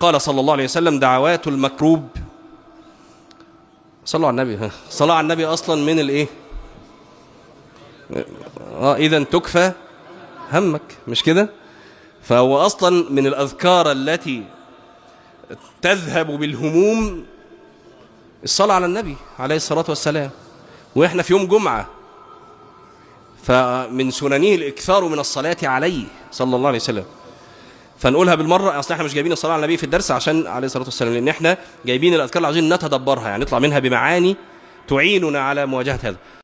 قال صلى الله عليه وسلم دعوات المكروب. صلوا على النبي صلاة على النبي أصلا من الإيه؟ آه إذا تكفى همك مش كده؟ فهو أصلا من الأذكار التي تذهب بالهموم الصلاة على النبي عليه الصلاة والسلام. وإحنا في يوم جمعة فمن سننه الإكثار من الصلاة عليه صلى الله عليه وسلم. فنقولها بالمرة أصل إحنا مش جايبين الصلاة على النبي في الدرس عشان عليه الصلاة والسلام لأن إحنا جايبين الأذكار اللي عاوزين نتدبرها يعني نطلع منها بمعاني تعيننا على مواجهة هذا.